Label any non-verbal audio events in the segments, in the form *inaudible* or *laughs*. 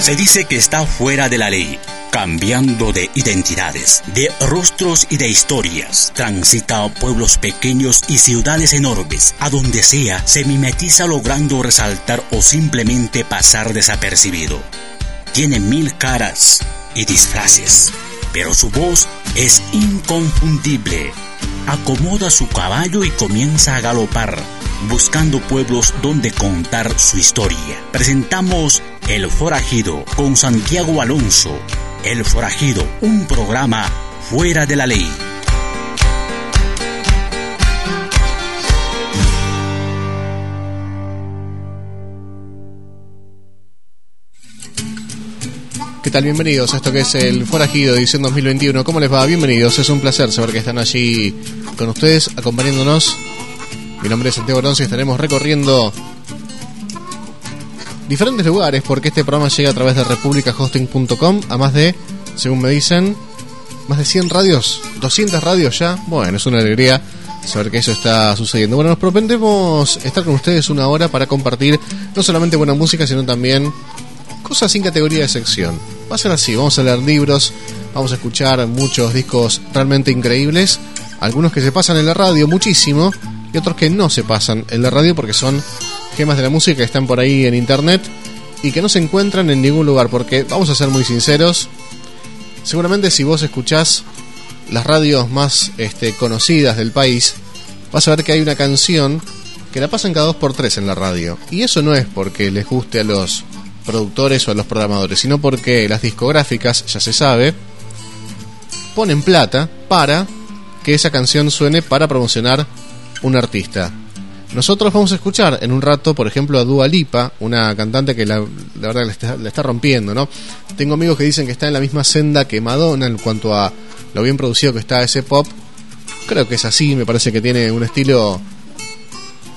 Se dice que está fuera de la ley, cambiando de identidades, de rostros y de historias. Transita a pueblos pequeños y ciudades enormes. A donde sea, se mimetiza logrando resaltar o simplemente pasar desapercibido. Tiene mil caras y disfraces, pero su voz es inconfundible. Acomoda su caballo y comienza a galopar, buscando pueblos donde contar su historia. Presentamos El Forajido con Santiago Alonso. El Forajido, un programa fuera de la ley. ¿Qué tal? Bienvenidos a esto que es el Forajido edición 2021. ¿Cómo les va? Bienvenidos. Es un placer saber que están allí con ustedes acompañándonos. Mi nombre es Santiago Alonso y estaremos recorriendo diferentes lugares porque este programa llega a través de republicahosting.com a más de, según me dicen, más de 100 radios, 200 radios ya. Bueno, es una alegría saber que eso está sucediendo. Bueno, nos propendemos estar con ustedes una hora para compartir no solamente buena música, sino también cosas sin categoría de sección. Va a ser así, vamos a leer libros, vamos a escuchar muchos discos realmente increíbles, algunos que se pasan en la radio muchísimo y otros que no se pasan en la radio porque son gemas de la música que están por ahí en internet y que no se encuentran en ningún lugar porque vamos a ser muy sinceros, seguramente si vos escuchás las radios más este, conocidas del país, vas a ver que hay una canción que la pasan cada dos por tres en la radio. Y eso no es porque les guste a los productores o a los programadores, sino porque las discográficas, ya se sabe, ponen plata para que esa canción suene para promocionar un artista. Nosotros vamos a escuchar en un rato, por ejemplo, a Dua Lipa, una cantante que la, la verdad la está, está, rompiendo, ¿no? Tengo amigos que dicen que está en la misma senda que Madonna en cuanto a lo bien producido que está ese pop. Creo que es así, me parece que tiene un estilo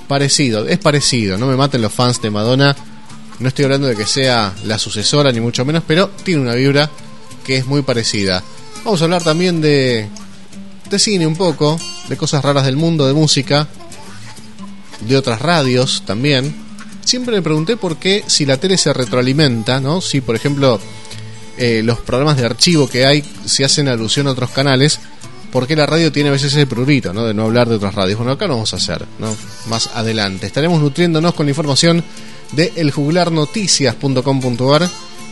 parecido, es parecido, no me maten los fans de Madonna, no estoy hablando de que sea la sucesora ni mucho menos, pero tiene una vibra que es muy parecida. Vamos a hablar también de, de cine un poco, de cosas raras del mundo, de música, de otras radios también. Siempre me pregunté por qué si la tele se retroalimenta, ¿no? Si por ejemplo eh, los programas de archivo que hay si hacen alusión a otros canales, ¿por qué la radio tiene a veces ese prurito, ¿no? De no hablar de otras radios. Bueno, acá lo vamos a hacer, ¿no? Más adelante. Estaremos nutriéndonos con la información de eljuglarnoticias.com.ar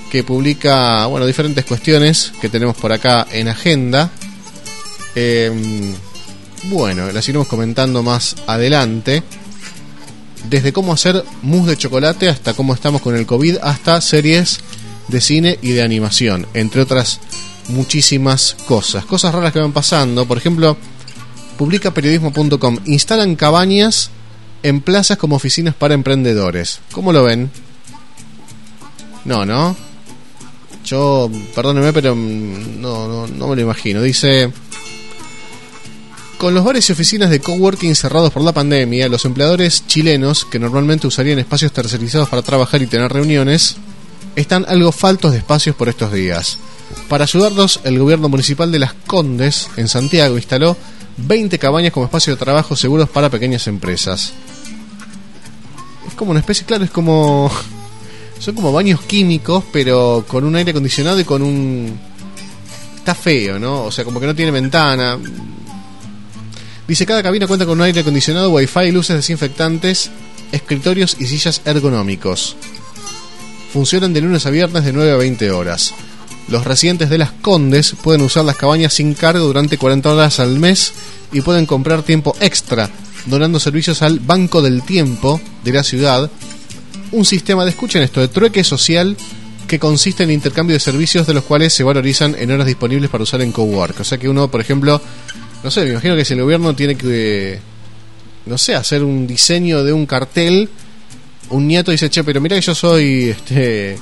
que publica bueno diferentes cuestiones que tenemos por acá en agenda eh, bueno las iremos comentando más adelante desde cómo hacer mousse de chocolate hasta cómo estamos con el COVID hasta series de cine y de animación entre otras muchísimas cosas cosas raras que van pasando por ejemplo publica periodismo.com instalan cabañas en plazas como oficinas para emprendedores. ¿Cómo lo ven? No, ¿no? Yo, perdónenme, pero no, no, no me lo imagino. Dice, con los bares y oficinas de coworking cerrados por la pandemia, los empleadores chilenos, que normalmente usarían espacios tercerizados para trabajar y tener reuniones, están algo faltos de espacios por estos días. Para ayudarlos, el gobierno municipal de Las Condes, en Santiago, instaló 20 cabañas como espacio de trabajo seguros para pequeñas empresas. Es como una especie, claro, es como. *laughs* Son como baños químicos, pero con un aire acondicionado y con un. Está feo, ¿no? O sea, como que no tiene ventana. Dice: cada cabina cuenta con un aire acondicionado, wifi, luces desinfectantes, escritorios y sillas ergonómicos. Funcionan de lunes a viernes de 9 a 20 horas. Los residentes de las Condes pueden usar las cabañas sin cargo durante 40 horas al mes y pueden comprar tiempo extra donando servicios al Banco del Tiempo de la ciudad. Un sistema de, escuchen esto, de trueque social que consiste en el intercambio de servicios de los cuales se valorizan en horas disponibles para usar en cowork. O sea que uno, por ejemplo, no sé, me imagino que si el gobierno tiene que, no sé, hacer un diseño de un cartel, un nieto dice, che, pero mira que yo soy este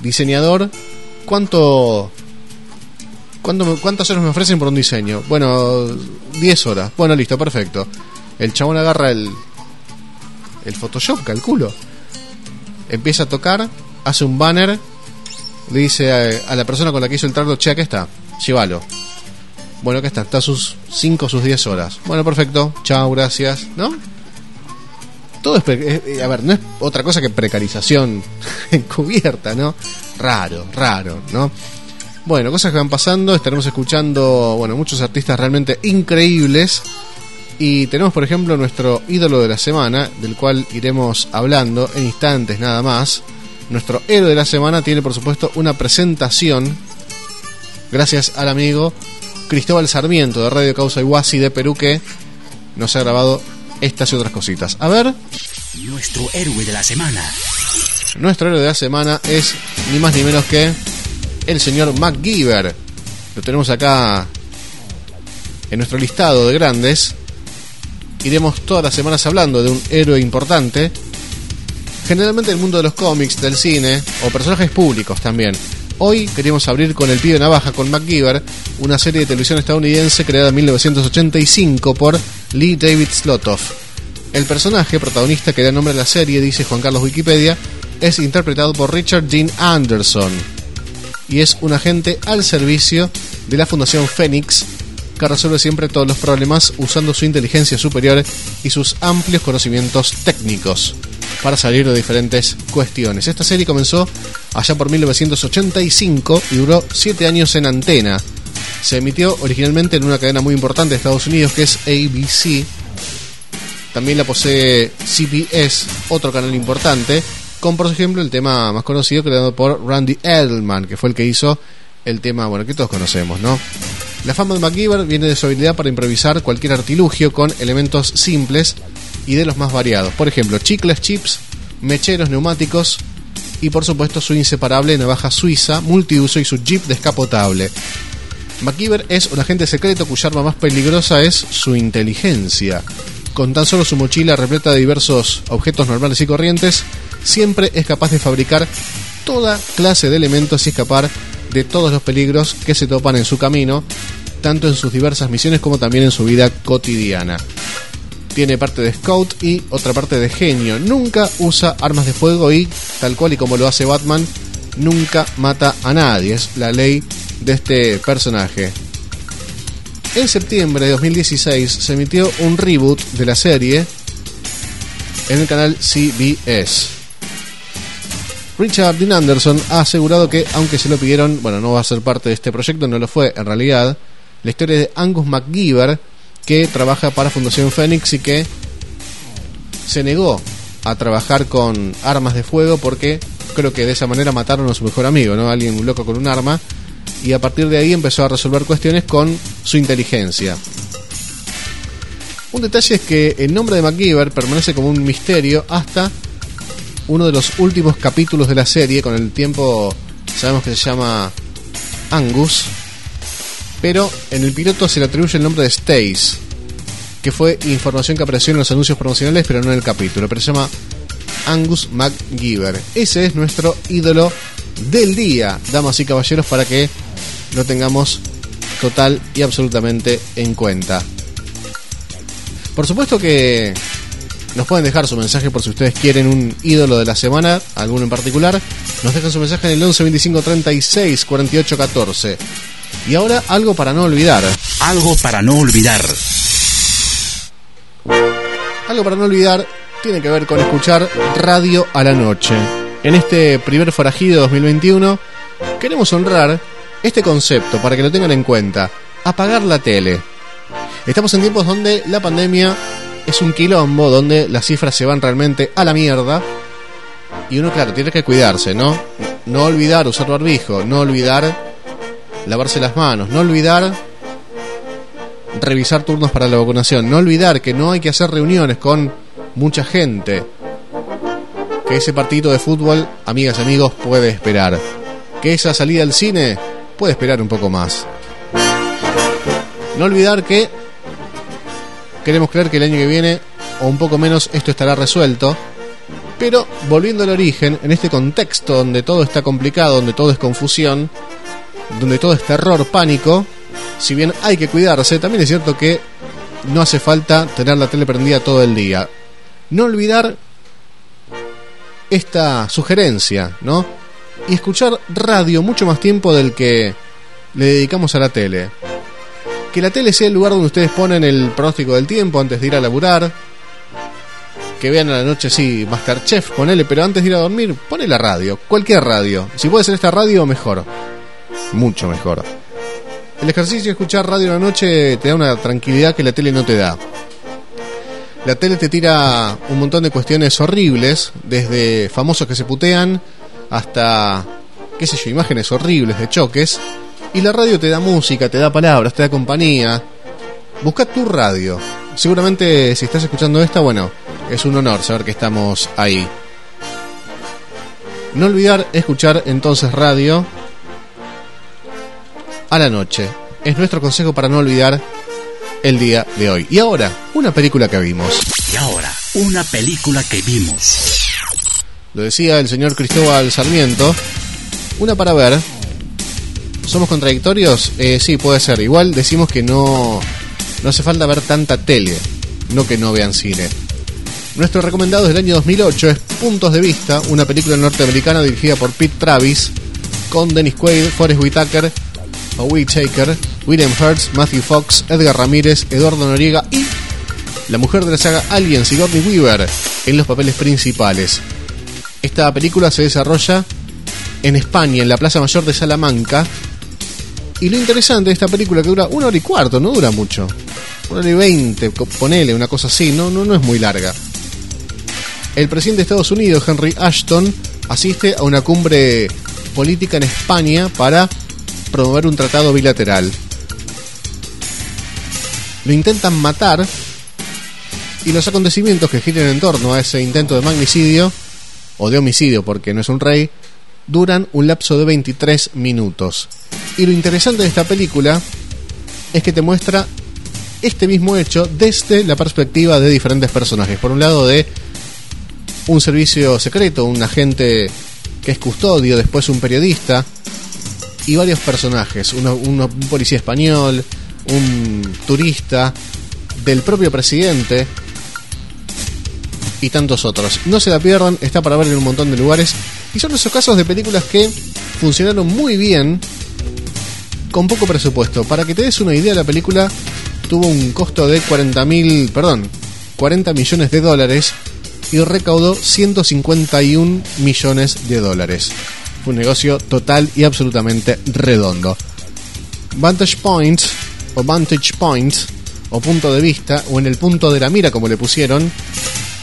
diseñador ¿Cuánto, cuánto, ¿Cuántas horas me ofrecen por un diseño? Bueno, 10 horas. Bueno, listo, perfecto. El chabón agarra el, el Photoshop, calculo. Empieza a tocar, hace un banner, le dice a, la persona con la que hizo el trato, che, aquí está, llévalo. Bueno, acá está, está sus 5 o sus 10 horas. Bueno, perfecto, chao, gracias, ¿no? Todo es, a ver, no es otra cosa que precarización *laughs* encubierta, ¿no? raro, raro, ¿no? Bueno, cosas que van pasando, estaremos escuchando, bueno, muchos artistas realmente increíbles. Y tenemos, por ejemplo, nuestro ídolo de la semana, del cual iremos hablando en instantes nada más. Nuestro héroe de la semana tiene, por supuesto, una presentación, gracias al amigo Cristóbal Sarmiento de Radio Causa Iguasi de Perú, que nos ha grabado estas y otras cositas. A ver. Nuestro héroe de la semana. Nuestro héroe de la semana es ni más ni menos que el señor MacGyver. Lo tenemos acá en nuestro listado de grandes. Iremos todas las semanas hablando de un héroe importante. Generalmente el mundo de los cómics, del cine o personajes públicos también. Hoy queríamos abrir con El Pibe Navaja con MacGyver, una serie de televisión estadounidense creada en 1985 por Lee David Slotoff. El personaje protagonista que da nombre a la serie, dice Juan Carlos Wikipedia, es interpretado por Richard Dean Anderson y es un agente al servicio de la Fundación Phoenix que resuelve siempre todos los problemas usando su inteligencia superior y sus amplios conocimientos técnicos para salir de diferentes cuestiones. Esta serie comenzó allá por 1985 y duró 7 años en antena. Se emitió originalmente en una cadena muy importante de Estados Unidos que es ABC. También la posee CBS, otro canal importante, con por ejemplo el tema más conocido creado por Randy Edelman, que fue el que hizo el tema, bueno, que todos conocemos, ¿no? La fama de MacGyver viene de su habilidad para improvisar cualquier artilugio con elementos simples y de los más variados. Por ejemplo, chicles, chips, mecheros, neumáticos y por supuesto su inseparable navaja suiza, multiuso y su jeep descapotable. MacGyver es un agente secreto cuya arma más peligrosa es su inteligencia. Con tan solo su mochila repleta de diversos objetos normales y corrientes, siempre es capaz de fabricar toda clase de elementos y escapar de todos los peligros que se topan en su camino, tanto en sus diversas misiones como también en su vida cotidiana. Tiene parte de scout y otra parte de genio. Nunca usa armas de fuego y, tal cual y como lo hace Batman, nunca mata a nadie. Es la ley de este personaje. En septiembre de 2016 se emitió un reboot de la serie en el canal CBS. Richard Dean Anderson ha asegurado que, aunque se lo pidieron, bueno, no va a ser parte de este proyecto, no lo fue en realidad. La historia de Angus McGiver, que trabaja para Fundación Phoenix y que se negó a trabajar con armas de fuego porque creo que de esa manera mataron a su mejor amigo, ¿no? Alguien loco con un arma. Y a partir de ahí empezó a resolver cuestiones con su inteligencia. Un detalle es que el nombre de MacGyver permanece como un misterio hasta uno de los últimos capítulos de la serie. Con el tiempo sabemos que se llama Angus. Pero en el piloto se le atribuye el nombre de Stace. Que fue información que apareció en los anuncios promocionales, pero no en el capítulo. Pero se llama Angus MacGyver. Ese es nuestro ídolo del día, damas y caballeros, para que lo tengamos total y absolutamente en cuenta. Por supuesto que nos pueden dejar su mensaje por si ustedes quieren un ídolo de la semana, alguno en particular. Nos dejan su mensaje en el 11 25 36 48 14. Y ahora algo para no olvidar. Algo para no olvidar. Algo para no olvidar tiene que ver con escuchar radio a la noche. En este primer forajido 2021 queremos honrar este concepto para que lo tengan en cuenta. Apagar la tele. Estamos en tiempos donde la pandemia es un quilombo, donde las cifras se van realmente a la mierda. Y uno, claro, tiene que cuidarse, ¿no? No olvidar usar barbijo, no olvidar lavarse las manos, no olvidar revisar turnos para la vacunación, no olvidar que no hay que hacer reuniones con mucha gente, que ese partido de fútbol, amigas y amigos, puede esperar, que esa salida al cine puede esperar un poco más. No olvidar que queremos creer que el año que viene, o un poco menos, esto estará resuelto. Pero volviendo al origen, en este contexto donde todo está complicado, donde todo es confusión, donde todo es terror, pánico, si bien hay que cuidarse, también es cierto que no hace falta tener la tele prendida todo el día. No olvidar esta sugerencia, ¿no? Y escuchar radio mucho más tiempo del que le dedicamos a la tele. Que la tele sea el lugar donde ustedes ponen el pronóstico del tiempo antes de ir a laburar. que vean a la noche, sí, Masterchef, ponele, pero antes de ir a dormir, pone la radio, cualquier radio. Si puede ser esta radio, mejor. Mucho mejor. El ejercicio de escuchar radio en la noche te da una tranquilidad que la tele no te da. La tele te tira un montón de cuestiones horribles, desde famosos que se putean hasta, qué sé yo, imágenes horribles de choques. Y la radio te da música, te da palabras, te da compañía. Busca tu radio. Seguramente si estás escuchando esta, bueno, es un honor saber que estamos ahí. No olvidar escuchar entonces radio a la noche. Es nuestro consejo para no olvidar el día de hoy. Y ahora, una película que vimos. Y ahora, una película que vimos. Lo decía el señor Cristóbal Sarmiento. Una para ver. ¿Somos contradictorios? Eh, sí, puede ser. Igual decimos que no, no hace falta ver tanta tele. No que no vean cine. Nuestro recomendado del año 2008 es Puntos de Vista, una película norteamericana dirigida por Pete Travis, con Dennis Quaid, Forrest Whitaker, Whitaker, William Hurts, Matthew Fox, Edgar Ramírez, Eduardo Noriega y la mujer de la saga Aliens, Sigourney Weaver, en los papeles principales. Esta película se desarrolla en España, en la Plaza Mayor de Salamanca. Y lo interesante de esta película que dura una hora y cuarto, no dura mucho. Una hora y veinte, ponele una cosa así, no, no, no es muy larga el presidente de Estados Unidos, Henry Ashton, asiste a una cumbre política en España para promover un tratado bilateral. Lo intentan matar y los acontecimientos que giran en torno a ese intento de magnicidio, o de homicidio porque no es un rey, duran un lapso de 23 minutos. Y lo interesante de esta película es que te muestra este mismo hecho desde la perspectiva de diferentes personajes. Por un lado de un servicio secreto, un agente que es custodio, después un periodista y varios personajes, un policía español, un turista, del propio presidente y tantos otros. No se la pierdan, está para ver en un montón de lugares y son esos casos de películas que funcionaron muy bien con poco presupuesto. Para que te des una idea, la película tuvo un costo de 40 mil, perdón, 40 millones de dólares y recaudó 151 millones de dólares. Un negocio total y absolutamente redondo. Vantage Point o Vantage Point o punto de vista o en el punto de la mira como le pusieron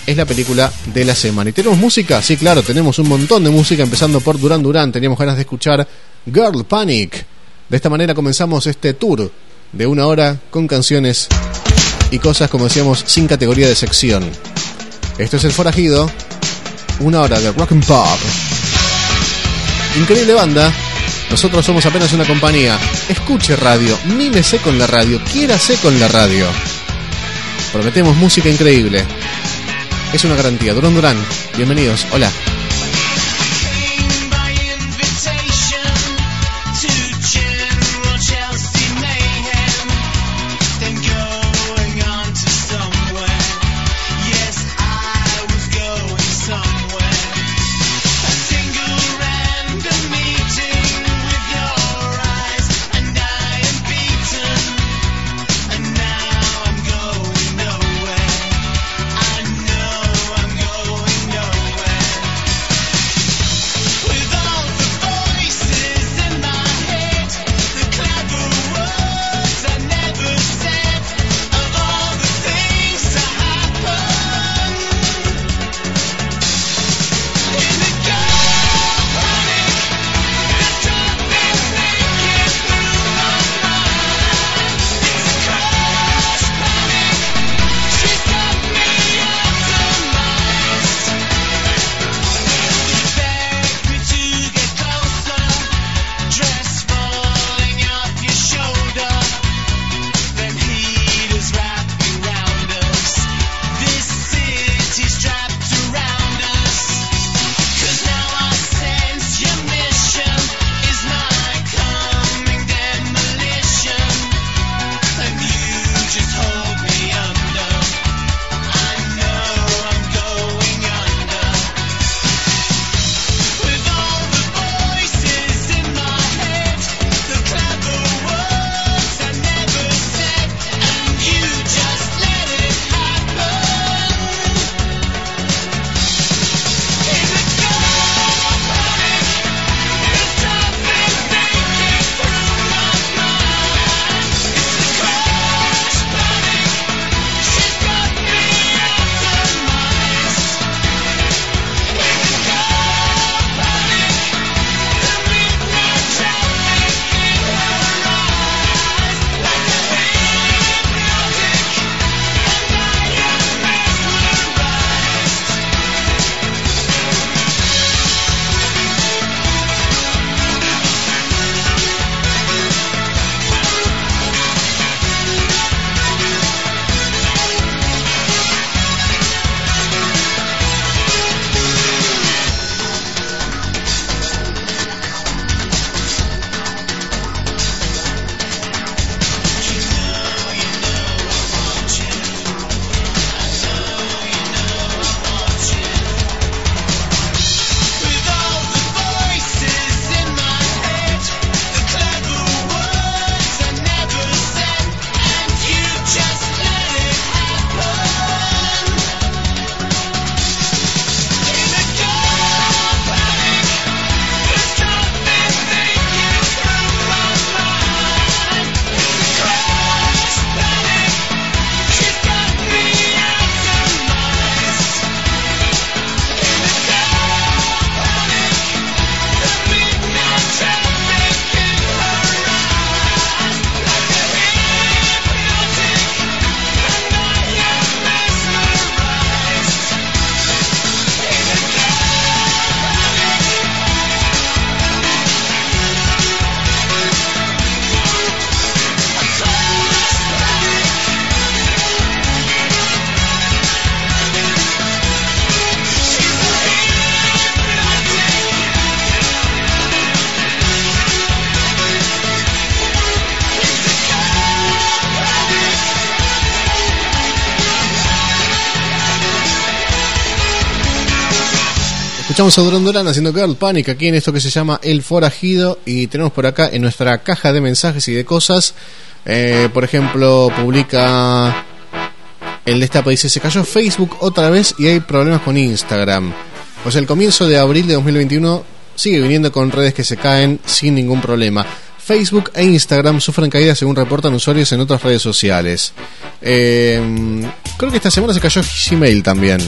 es la película de la semana. ¿Y tenemos música? Sí, claro, tenemos un montón de música empezando por Duran Duran. Teníamos ganas de escuchar Girl Panic. De esta manera comenzamos este tour de una hora con canciones y cosas, como decíamos, sin categoría de sección. Esto es El Forajido, una hora de rock and pop. Increíble banda. Nosotros somos apenas una compañía. Escuche radio, mímese con la radio, quiérase con la radio. Prometemos música increíble. Es una garantía. Durán Durán, bienvenidos. Hola. Escuchamos a Duran Duran haciendo Girl Panic aquí en esto que se llama El Forajido y tenemos por acá en nuestra caja de mensajes y de cosas, eh, por ejemplo, publica el destape, dice, se cayó Facebook otra vez y hay problemas con Instagram. O sea, el comienzo de abril de 2021 sigue viniendo con redes que se caen sin ningún problema. Facebook e Instagram sufren caídas según reportan usuarios en otras redes sociales. Eh, creo que esta semana se cayó Gmail también.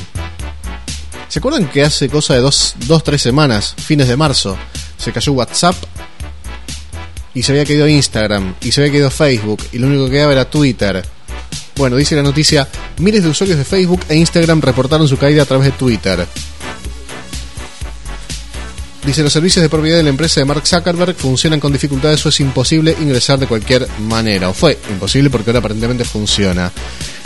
¿Se acuerdan que hace cosa de dos, dos, tres semanas, fines de marzo, se cayó WhatsApp y se había caído Instagram y se había caído Facebook y lo único que quedaba era Twitter? Bueno, dice la noticia, miles de usuarios de Facebook e Instagram reportaron su caída a través de Twitter. Dice, los servicios de propiedad de la empresa de Mark Zuckerberg funcionan con dificultades o es imposible ingresar de cualquier manera. O fue imposible porque ahora aparentemente funciona.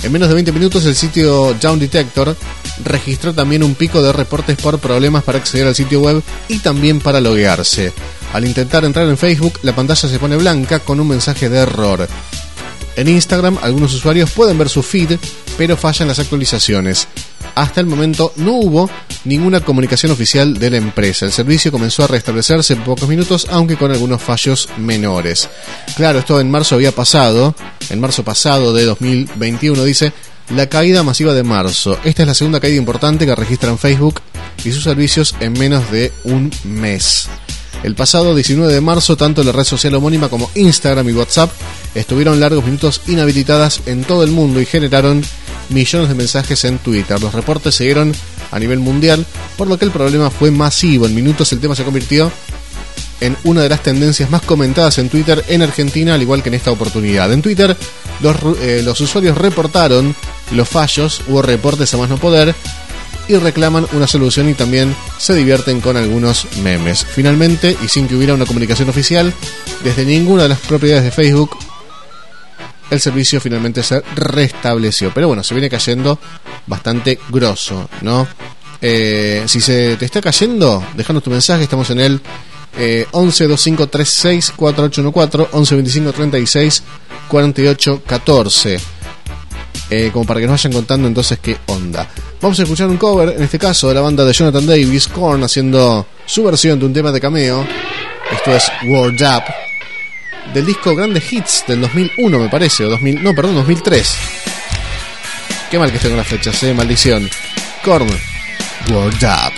En menos de 20 minutos el sitio Down Detector registró también un pico de reportes por problemas para acceder al sitio web y también para loguearse. Al intentar entrar en Facebook, la pantalla se pone blanca con un mensaje de error. En Instagram, algunos usuarios pueden ver su feed, pero fallan las actualizaciones. Hasta el momento no hubo ninguna comunicación oficial de la empresa. El servicio comenzó a restablecerse en pocos minutos, aunque con algunos fallos menores. Claro, esto en marzo había pasado, en marzo pasado de 2021 dice, la caída masiva de marzo. Esta es la segunda caída importante que registran Facebook y sus servicios en menos de un mes. El pasado 19 de marzo, tanto la red social homónima como Instagram y WhatsApp estuvieron largos minutos inhabilitadas en todo el mundo y generaron millones de mensajes en Twitter. Los reportes se dieron a nivel mundial, por lo que el problema fue masivo. En minutos el tema se convirtió en una de las tendencias más comentadas en Twitter en Argentina, al igual que en esta oportunidad. En Twitter, los, eh, los usuarios reportaron los fallos, hubo reportes a más no poder, y reclaman una solución y también se divierten con algunos memes. Finalmente, y sin que hubiera una comunicación oficial, desde ninguna de las propiedades de Facebook, el servicio finalmente se restableció. Pero bueno, se viene cayendo bastante grosso, ¿no? Eh, si se te está cayendo, déjanos tu mensaje, estamos en el eh, 11 25 36 4814 11 25 36 48 14 eh, como para que nos vayan contando entonces qué onda. Vamos a escuchar un cover, en este caso de la banda de Jonathan Davis, Korn, haciendo su versión de un tema de cameo. Esto es World Up, del disco Grandes Hits del 2001, me parece, o 2000, no, perdón, 2003. Qué mal que estoy con las fechas, eh, maldición. Korn, World Up.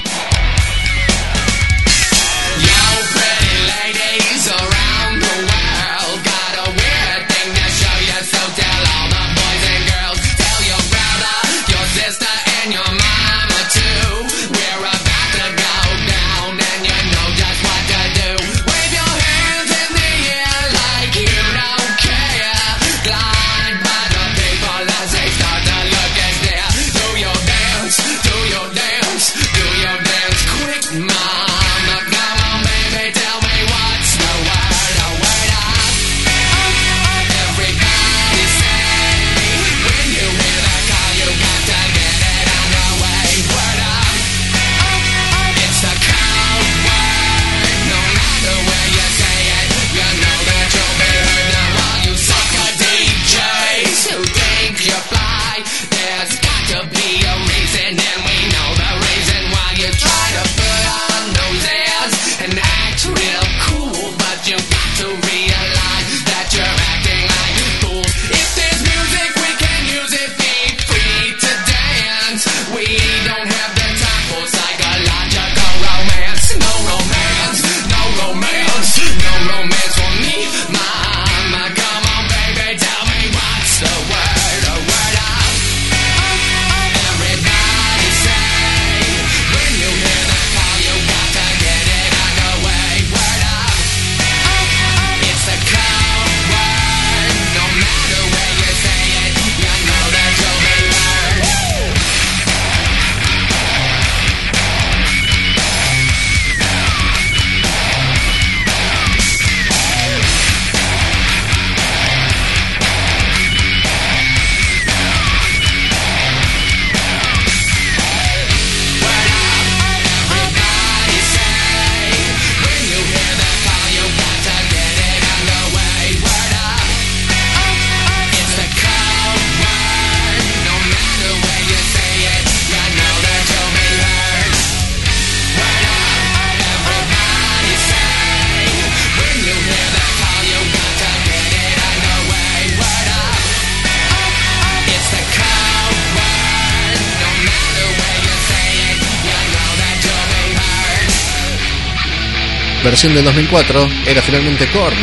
Versión del 2004, era finalmente Korn.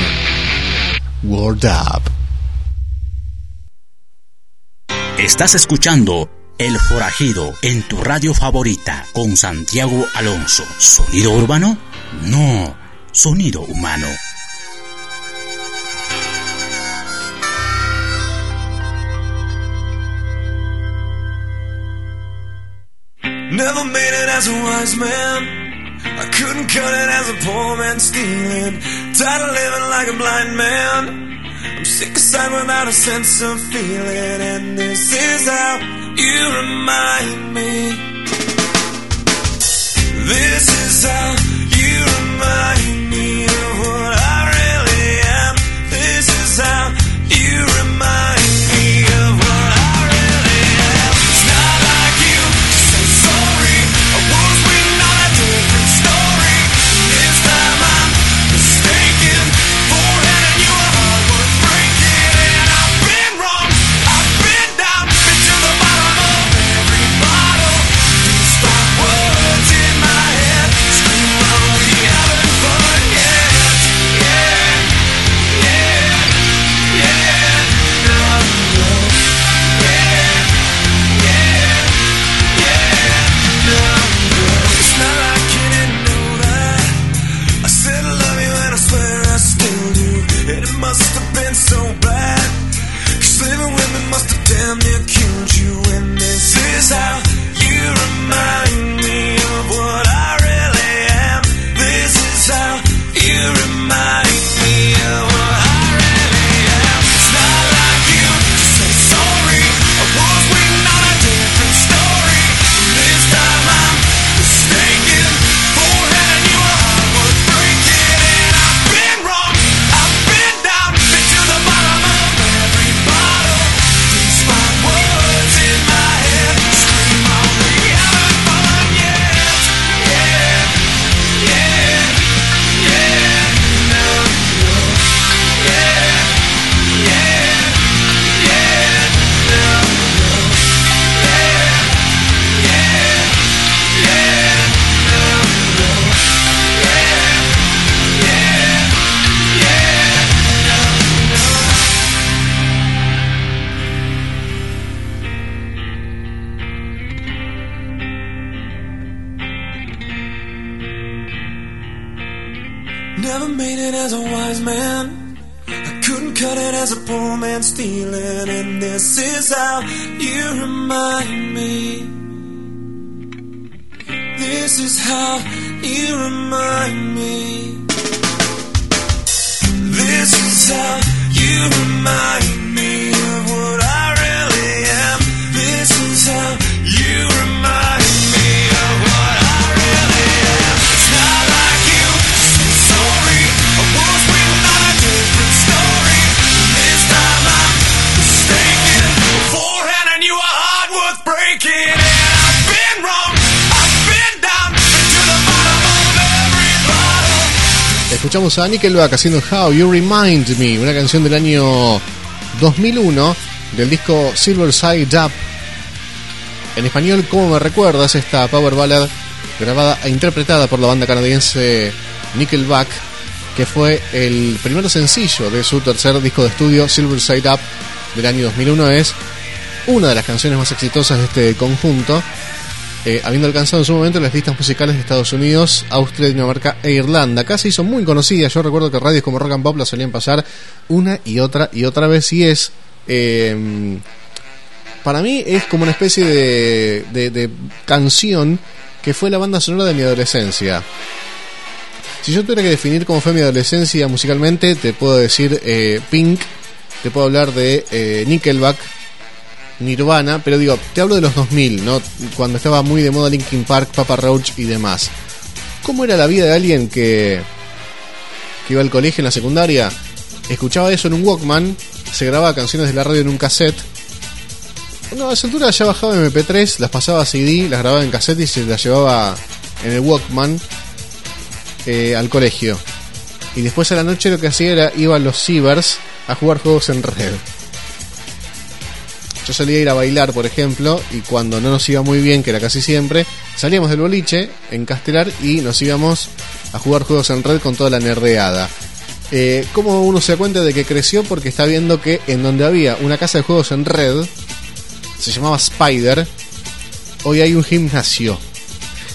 World Up. Estás escuchando El Forajido en tu radio favorita con Santiago Alonso. ¿Sonido urbano? No, sonido humano. Never made it as a wise man. I couldn't cut it as a poor man stealing. Tired of living like a blind man. I'm sick aside without a sense of feeling. And this is how you remind me. This is how you remind me A Nickelback haciendo How You Remind Me, una canción del año 2001 del disco Silver Side Up. En español, ¿Cómo me recuerdas? Esta power ballad grabada e interpretada por la banda canadiense Nickelback, que fue el primer sencillo de su tercer disco de estudio Silver Side Up del año 2001. Es una de las canciones más exitosas de este conjunto eh, habiendo alcanzado en su momento las listas musicales de Estados Unidos, Austria, Dinamarca e Irlanda. Se hizo muy conocida, yo recuerdo que radios como Rock and Pop la solían pasar una y otra y otra vez y es... eh, para mí es como una especie de, de- de canción que fue la banda sonora de mi adolescencia. Si yo tuviera que definir cómo fue mi adolescencia musicalmente, te puedo decir eh, Pink, te puedo hablar de eh, Nickelback, Nirvana, pero digo, te hablo de los 2000, ¿no? Cuando estaba muy de moda Linkin Park, Papa Roach y demás. ¿Cómo era la vida de alguien que, que iba al colegio en la secundaria? Escuchaba eso en un Walkman, se grababa canciones de la radio en un cassette. No, a esa altura ya bajaba MP3, las pasaba a CD, las grababa en cassette y se las llevaba en el Walkman eh, al colegio. Y después a la noche lo que hacía era iba a los cibers a jugar juegos en red. Yo solía ir a bailar, por ejemplo, y cuando no nos iba muy bien, que era casi siempre, salíamos del boliche en Castelar y nos íbamos a jugar juegos en red con toda la nerdeada. Eh, ¿Cómo uno se da cuenta de que creció? Porque está viendo que en donde había una casa de juegos en red, se llamaba Spider, hoy hay un gimnasio.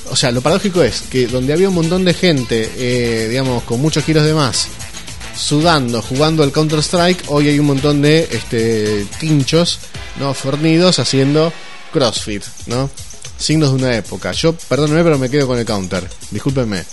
O sea, lo paradójico es que donde había un montón de gente, eh, digamos, con muchos kilos de más, sudando, jugando al Counter-Strike, hoy hay un montón de este, ¿no? Fornidos haciendo CrossFit, ¿no? Signos de una época. Yo, perdónenme, pero me quedo con el Counter. Discúlpenme.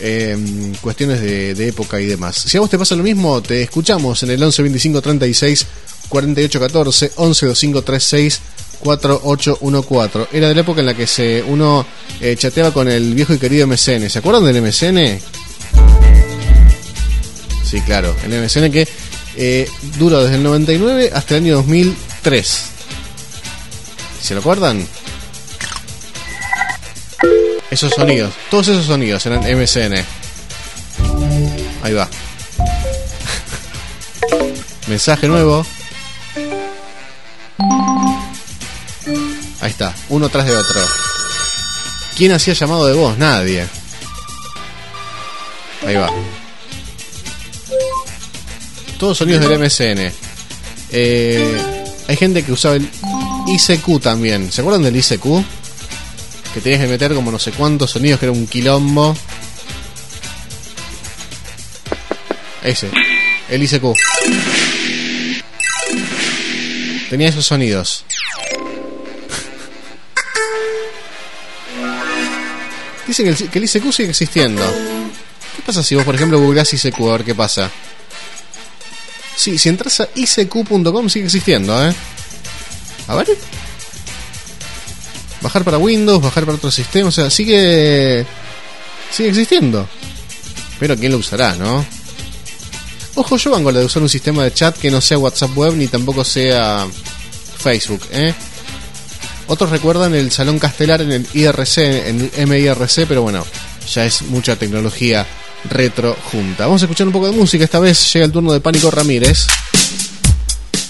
Eh, cuestiones de, de época y demás. Si a vos te pasa lo mismo, te escuchamos en el 11 25 36 48 14, 11 25 36 4814. Era de la época en la que se uno eh, chateaba con el viejo y querido MSN. ¿Se acuerdan del MSN? Sí, claro, el MSN que eh, duró desde el 99 hasta el año 2003. ¿Se lo acuerdan? Esos sonidos, todos esos sonidos eran MSN. Ahí va. *laughs* Mensaje nuevo. Ahí está, uno tras de otro. ¿Quién hacía llamado de voz? Nadie. Ahí va. Todos sonidos del MSN. Eh, hay gente que usaba el ICQ también. ¿Se acuerdan del ICQ? Que tenías que meter como no sé cuántos sonidos, que era un quilombo. Ese, el ICQ. Tenía esos sonidos. Dicen que el, que el ICQ sigue existiendo. ¿Qué pasa si vos, por ejemplo, googleás ICQ a ver qué pasa? Sí, si entras a icq.com sigue existiendo, ¿eh? A ver. Bajar para Windows, bajar para otros sistemas, o sea, sigue. sigue existiendo. Pero quién lo usará, ¿no? Ojo, yo vengo a la de usar un sistema de chat que no sea WhatsApp web ni tampoco sea Facebook, ¿eh? Otros recuerdan el Salón Castelar en el IRC, en el MIRC, pero bueno, ya es mucha tecnología retro junta. Vamos a escuchar un poco de música, esta vez llega el turno de Pánico Ramírez.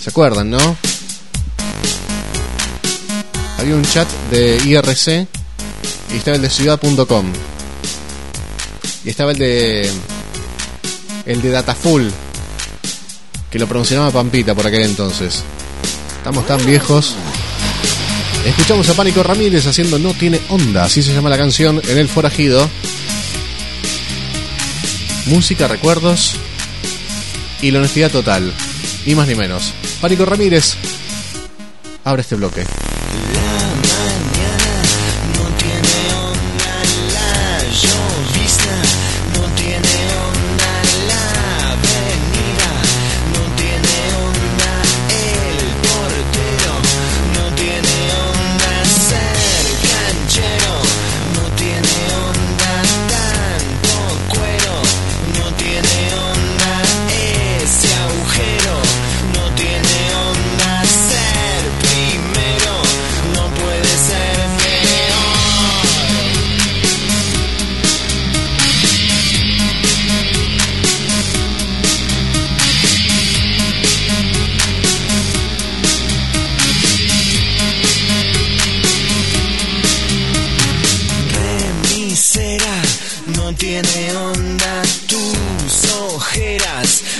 ¿Se acuerdan, no? Había un chat de IRC y estaba el de ciudad.com. Y estaba el de el de Dataful que lo pronunciaba Pampita por aquel entonces. Estamos tan viejos. Escuchamos a Pánico Ramírez haciendo No tiene onda, así se llama la canción en el forajido. Música, recuerdos y la honestidad total. Ni más ni menos. Pánico Ramírez abre este bloque.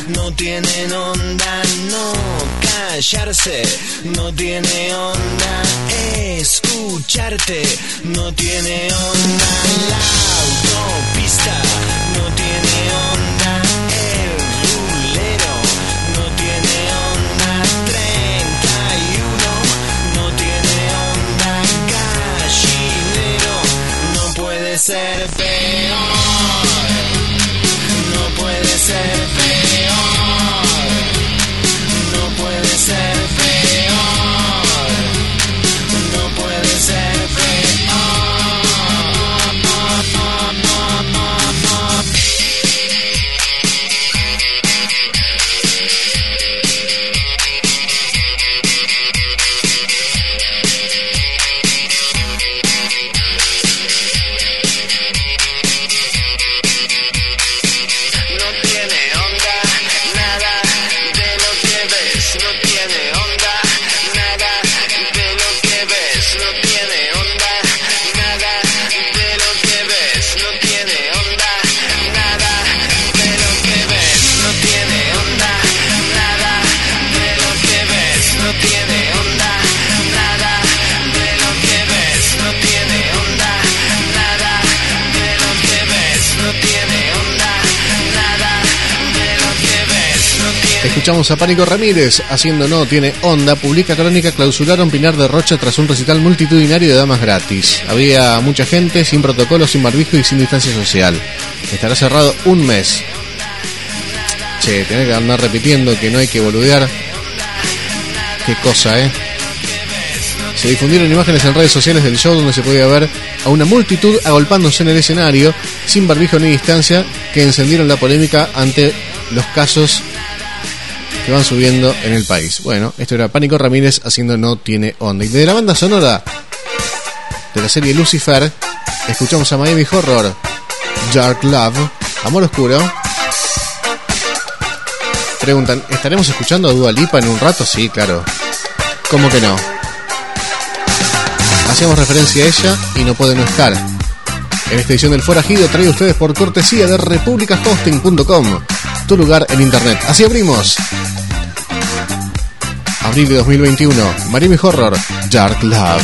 No tienen onda no callarse. No tiene onda escucharte. No tiene onda la autopista. No tiene onda el rulero. No tiene onda 31 no tiene onda gallinero. No puede ser peor puede ser Escuchamos a Pánico Ramírez haciendo No Tiene Onda. Publica crónica clausuraron Pinar de Rocha tras un recital multitudinario de damas gratis. Había mucha gente, sin protocolo, sin barbijo y sin distancia social. Estará cerrado un mes. Che, tenés que andar repitiendo que no hay que boludear. Qué cosa, ¿eh? Se difundieron imágenes en redes sociales del show donde se podía ver a una multitud agolpándose en el escenario, sin barbijo ni distancia, que encendieron la polémica ante los casos que van subiendo en el país. Bueno, esto era Pánico Ramírez haciendo No Tiene Onda. Y de la banda sonora de la serie Lucifer, escuchamos a Miami Horror, Dark Love, Amor Oscuro. Preguntan, ¿estaremos escuchando a Dua Lipa en un rato? Sí, claro. ¿Cómo que no? Hacemos referencia a ella y no puede no estar. En esta edición del Forajido trae ustedes por cortesía de republicahosting.com, tu lugar en internet. Así abrimos. Abril de 2021, Miami Horror, Dark Love.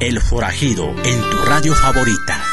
El Forajido en tu radio favorita.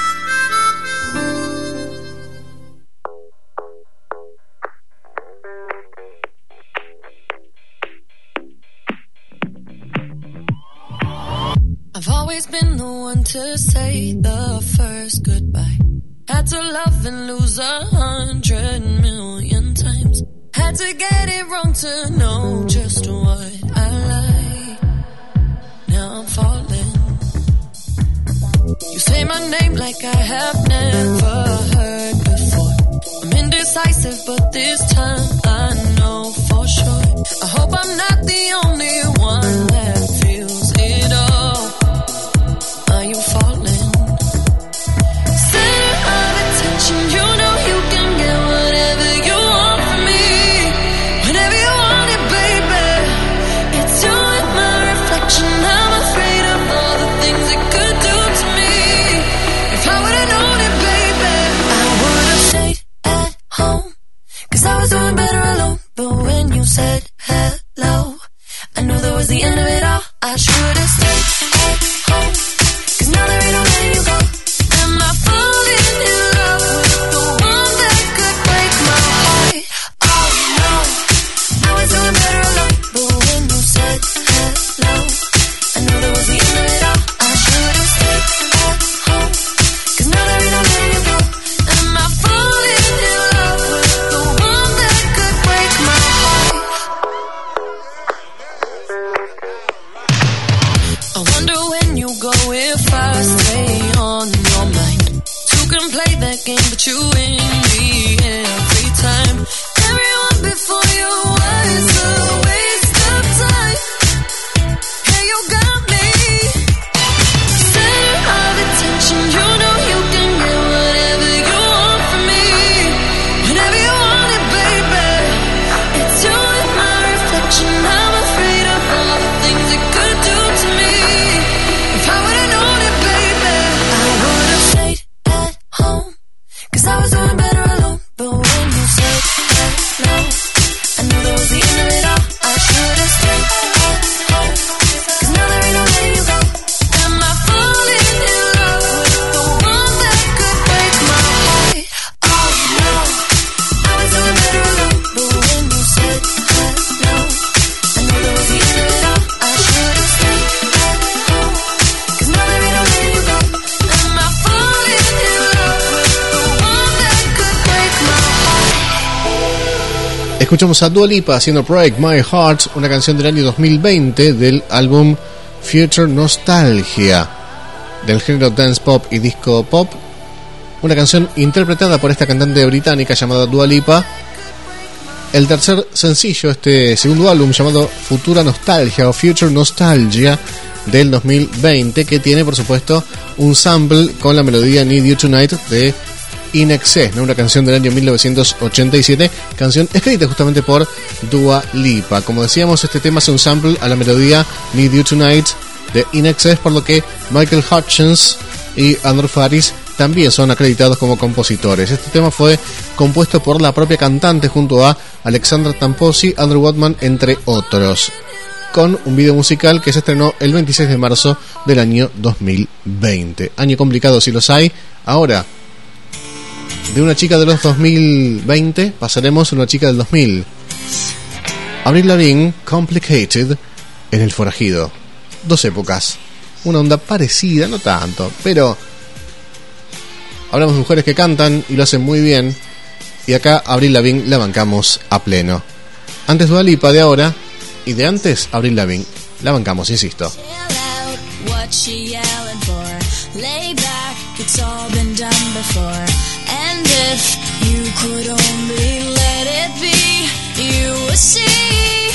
Escuchamos a Dua Lipa haciendo Break My Heart, una canción del año 2020 del álbum Future Nostalgia, del género dance pop y disco pop. Una canción interpretada por esta cantante británica llamada Dua Lipa. El tercer sencillo, este segundo álbum llamado Futura Nostalgia o Future Nostalgia del 2020, que tiene por supuesto un sample con la melodía Need You Tonight de In ¿no? una canción del año 1987, canción escrita justamente por Dua Lipa. Como decíamos, este tema es un sample a la melodía Need You Tonight de In por lo que Michael Hutchins y Andrew Faris también son acreditados como compositores. Este tema fue compuesto por la propia cantante junto a Alexandra Tamposi, Andrew Watman, entre otros, con un video musical que se estrenó el 26 de marzo del año 2020. Año complicado si los hay. Ahora, de una chica de los 2020 pasaremos a una chica del 2000. Avril Lavigne, Complicated, en El Forajido. Dos épocas. Una onda parecida, no tanto, pero hablamos de mujeres que cantan y lo hacen muy bien. Y acá Avril Lavigne la bancamos a pleno. Antes Dua Lipa de ahora y de antes Avril Lavigne la bancamos, insisto. Lay back, it's all been done before. If you could only let it be, you would see.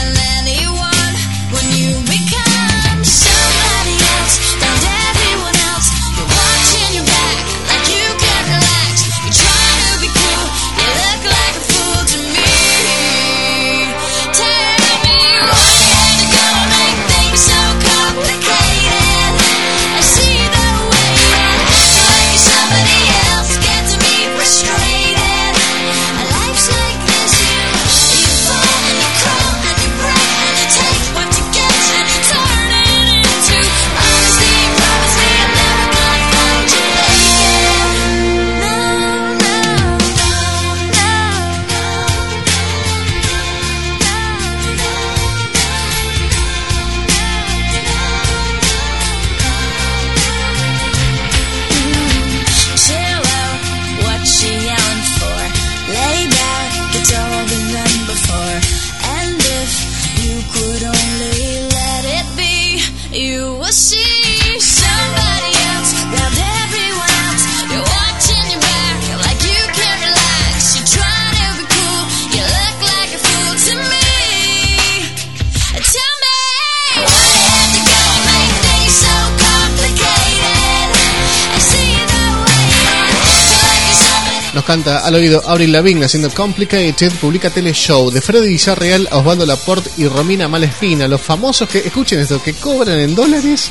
al oído Avril Lavigne haciendo Complicated, publica Teleshow de Freddy Villarreal, Osvaldo Laporte y Romina Malespina, los famosos que, escuchen esto, que cobran en dólares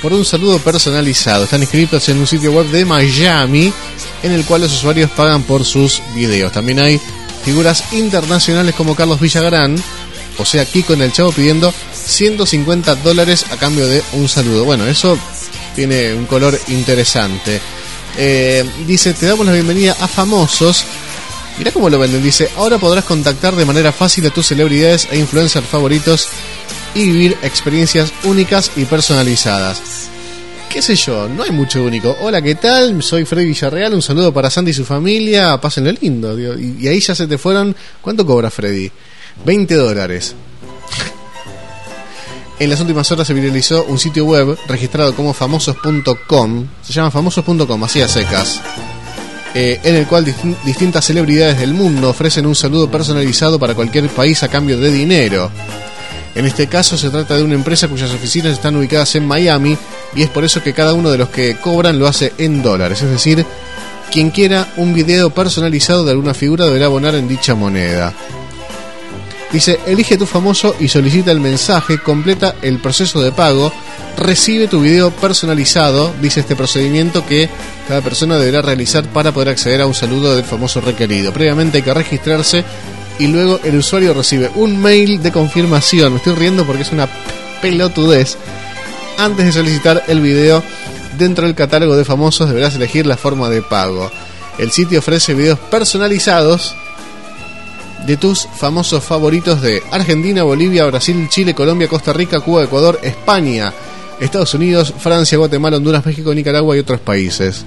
por un saludo personalizado. Están inscritos en un sitio web de Miami en el cual los usuarios pagan por sus videos. También hay figuras internacionales como Carlos Villagrán, o sea, Kiko en el Chavo pidiendo 150 dólares a cambio de un saludo. Bueno, eso tiene un color interesante. Eh, dice, te damos la bienvenida a famosos. Mirá cómo lo venden. Dice, ahora podrás contactar de manera fácil a tus celebridades e influencers favoritos y vivir experiencias únicas y personalizadas. ¿Qué sé yo? No hay mucho único. Hola, ¿qué tal? Soy Freddy Villarreal. Un saludo para Sandy y su familia. Pásenlo lindo. Y, y ahí ya se te fueron. ¿Cuánto cobra Freddy? 20 dólares. En las últimas horas se viralizó un sitio web registrado como famosos.com, se llama famosos.com, así a secas, eh, en el cual distin- distintas celebridades del mundo ofrecen un saludo personalizado para cualquier país a cambio de dinero. En este caso se trata de una empresa cuyas oficinas están ubicadas en Miami y es por eso que cada uno de los que cobran lo hace en dólares, es decir, quien quiera un video personalizado de alguna figura deberá abonar en dicha moneda. Dice, elige tu famoso y solicita el mensaje, completa el proceso de pago, recibe tu video personalizado, dice este procedimiento que cada persona deberá realizar para poder acceder a un saludo del famoso requerido. Previamente hay que registrarse y luego el usuario recibe un mail de confirmación. Me estoy riendo porque es una pelotudez. Antes de solicitar el video dentro del catálogo de famosos deberás elegir la forma de pago. El sitio ofrece videos personalizados de tus famosos favoritos de Argentina, Bolivia, Brasil, Chile, Colombia, Costa Rica, Cuba, Ecuador, España, Estados Unidos, Francia, Guatemala, Honduras, México, Nicaragua y otros países.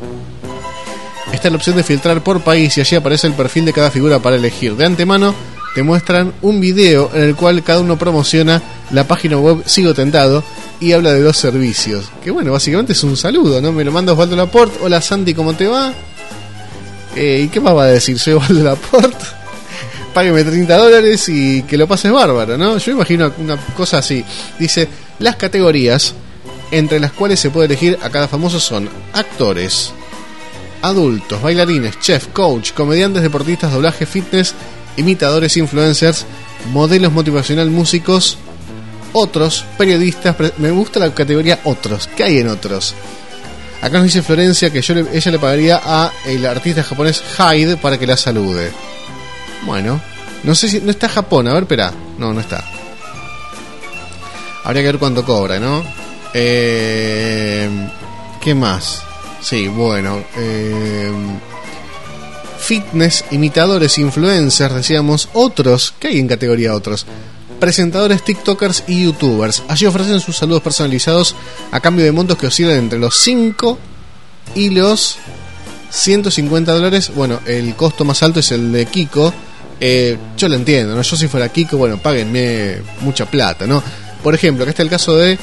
Está la opción de filtrar por país y allí aparece el perfil de cada figura para elegir. De antemano te muestran un video en el cual cada uno promociona la página web Sigo Tentado y habla de los servicios. Que bueno, básicamente es un saludo, ¿no? Me lo manda Osvaldo Laporte. Hola Santi, ¿cómo te va? Eh, ¿Y qué más va a decir? Soy Osvaldo Laporte. Págueme 30 dólares y que lo pases bárbaro, ¿no? Yo imagino una cosa así. Dice, las categorías entre las cuales se puede elegir a cada famoso son actores, adultos, bailarines, chef, coach, comediantes, deportistas, doblaje, fitness, imitadores, influencers, modelos motivacional, músicos, otros, periodistas. Me gusta la categoría otros. ¿Qué hay en otros? Acá nos dice Florencia que yo le- ella le pagaría a el artista japonés Hyde para que la salude. Bueno, no sé si no está Japón. A ver, espera. No, no está. Habría que ver cuánto cobra, ¿no? Eh, ¿Qué más? Sí, bueno. eh, fitness, imitadores, influencers, decíamos, otros. ¿Qué hay en categoría otros? Presentadores, TikTokers y YouTubers. Allí ofrecen sus saludos personalizados a cambio de montos que oscilan entre los 5 y los 150 dólares. Bueno, el costo más alto es el de Kiko. Eh, yo lo entiendo, ¿no? Yo si fuera Kiko, bueno, páguenme mucha plata, ¿no? Por ejemplo, acá está el caso de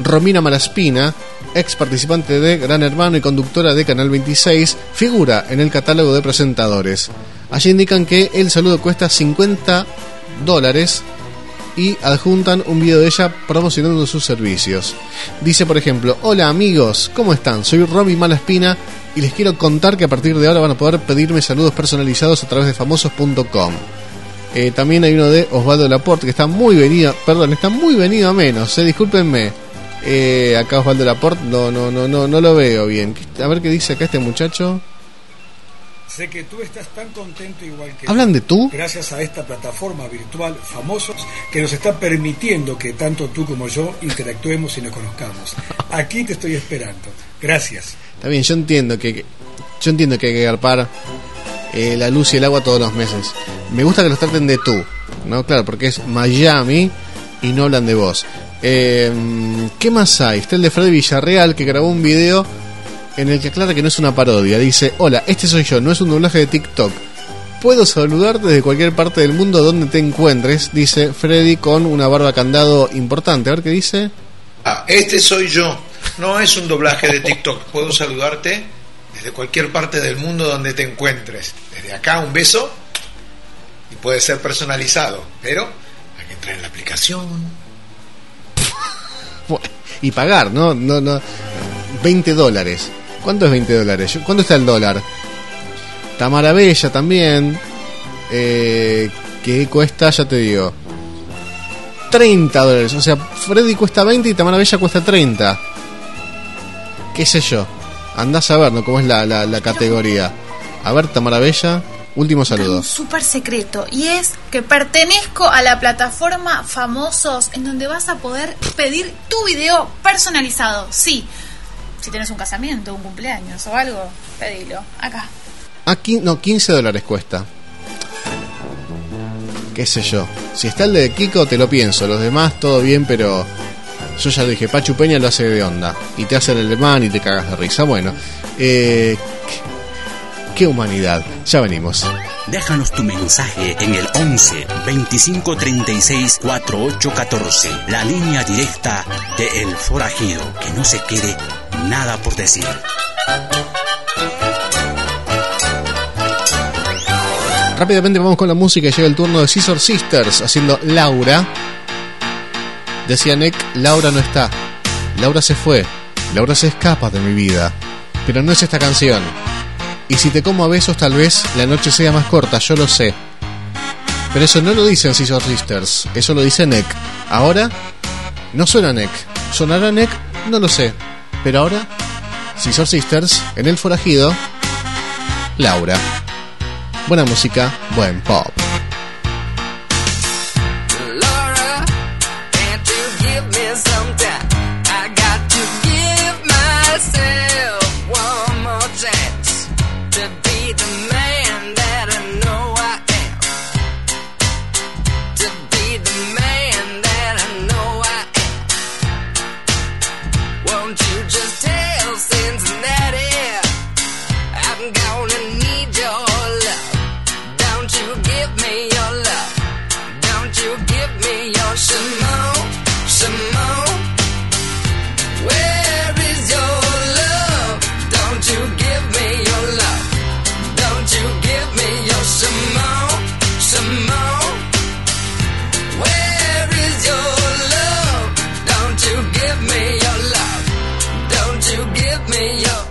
Romina Malaspina, ex participante de Gran Hermano y conductora de Canal 26, figura en el catálogo de presentadores. Allí indican que el saludo cuesta 50 dólares y adjuntan un video de ella promocionando sus servicios. Dice, por ejemplo, hola amigos, ¿cómo están? Soy Romy Malaspina y les quiero contar que a partir de ahora van a poder pedirme saludos personalizados a través de famosos.com. Eh, también hay uno de Osvaldo Laporte que está muy venido, perdón, está muy venido a menos, eh, discúlpenme. Eh, acá Osvaldo Laporte, no, no, no, no, no lo veo bien. A ver qué dice acá este muchacho. Sé que tú estás tan contento igual que ¿Hablan de tú? Gracias a esta plataforma virtual famosos que nos está permitiendo que tanto tú como yo interactuemos y nos conozcamos. Aquí te estoy esperando. Gracias. Está bien, yo entiendo que, yo entiendo que hay que garpar eh, la luz y el agua todos los meses. Me gusta que los traten de tú, ¿no? Claro, porque es Miami y no hablan de vos. Eh, ¿Qué más hay? Está el de Freddy Villarreal que grabó un video en el que aclara que no es una parodia. Dice, hola, este soy yo, no es un doblaje de TikTok. Puedo saludarte desde cualquier parte del mundo donde te encuentres, dice Freddy con una barba candado importante. A ver qué dice. Ah, este soy yo. No es un doblaje de TikTok. Puedo saludarte desde cualquier parte del mundo donde te encuentres. Desde acá un beso y puede ser personalizado, pero hay que entrar en la aplicación. *laughs* y pagar, ¿no? No, no. 20 dólares. ¿Cuánto es 20 dólares? ¿Cuánto está el dólar? Tamara Bella también. eh, que cuesta, ya te digo, 30 dólares. O sea, Freddy cuesta 20 y Tamara Bella cuesta 30. ¿Qué sé yo? Andás a ver, ¿no? ¿Cómo es la, la- la categoría? A ver, Tamara Bella. Último saludo. Un súper secreto y es que pertenezco a la plataforma Famosos en donde vas a poder pedir tu video personalizado. Sí, si tienes un casamiento, un cumpleaños o algo, pedilo. Acá. Ah, quin- no, 15 dólares cuesta. ¿Qué sé yo? Si está el de Kiko, te lo pienso. Los demás, todo bien, pero. Yo ya dije, Pachu Peña lo hace de onda. Y te hace el alemán y te cagas de risa. Bueno, eh. Qué, humanidad. Ya venimos. Déjanos tu mensaje en el 11 25 36 48 14, la línea directa de El Forajido, que no se quede nada por decir. Rápidamente vamos con la música llega el turno de Scissor Sisters haciendo Laura. Decía Nick, Laura no está. Laura se fue. Laura se escapa de mi vida. Pero no es esta canción. Y si te como a besos tal vez la noche sea más corta, yo lo sé. Pero eso no lo dicen Scissor Sisters, eso lo dice Nick. Ahora no suena Nick. ¿Sonará Nick? No lo sé. Pero ahora, Scissor Sisters, en el forajido, Laura. Buena música, buen pop. Yo. up.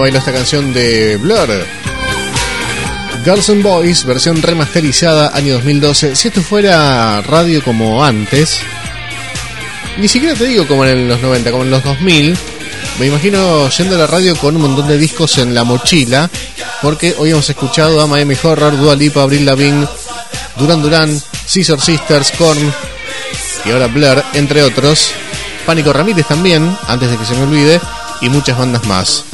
¿Quién no bailó esta canción de Blur? Girls and Boys, versión remasterizada, año 2012. Si esto fuera radio como antes, ni siquiera te digo como en los 90, como en los 2000, me imagino yendo a la radio con un montón de discos en la mochila, porque hoy hemos escuchado a Miami Horror, Dua Lipa, Avril Lavigne, Duran Duran, Scissor Sisters, Korn y ahora Blur, entre otros. Pánico Ramírez también, antes de que se me olvide, y muchas bandas más.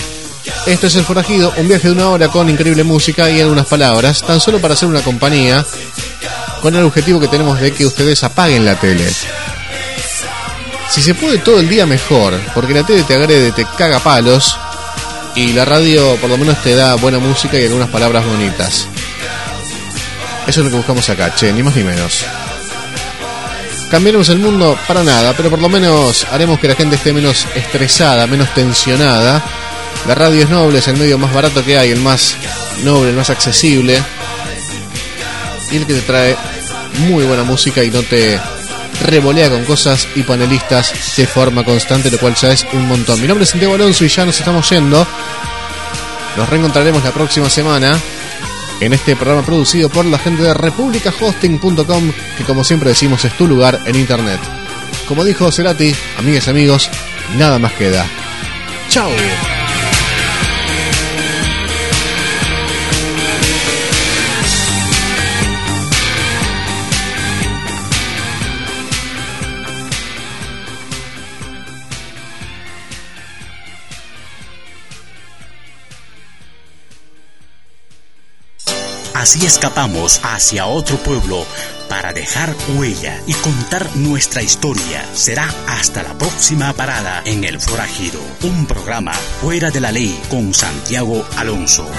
Esto es El Forajido, un viaje de una hora con increíble música y algunas palabras, tan solo para hacer una compañía, con el objetivo que tenemos de que ustedes apaguen la tele. Si se puede todo el día mejor, porque la tele te agrede, te caga palos, y la radio por lo menos te da buena música y algunas palabras bonitas. Eso es lo que buscamos acá, che, ni más ni menos. Cambiaremos el mundo para nada, pero por lo menos haremos que la gente esté menos estresada, menos tensionada. La radio es noble, es el medio más barato que hay, el más noble, el más accesible. Y el que te trae muy buena música y no te revolea con cosas y panelistas de forma constante, lo cual ya es un montón. Mi nombre es Santiago Alonso y ya nos estamos yendo. Nos reencontraremos la próxima semana en este programa producido por la gente de republicahosting.com, que como siempre decimos es tu lugar en internet. Como dijo Cerati, amigas y amigos, nada más queda. ¡Chao! Así escapamos hacia otro pueblo para dejar huella y contar nuestra historia. Será hasta la próxima parada en El Forajido, un programa fuera de la ley con Santiago Alonso.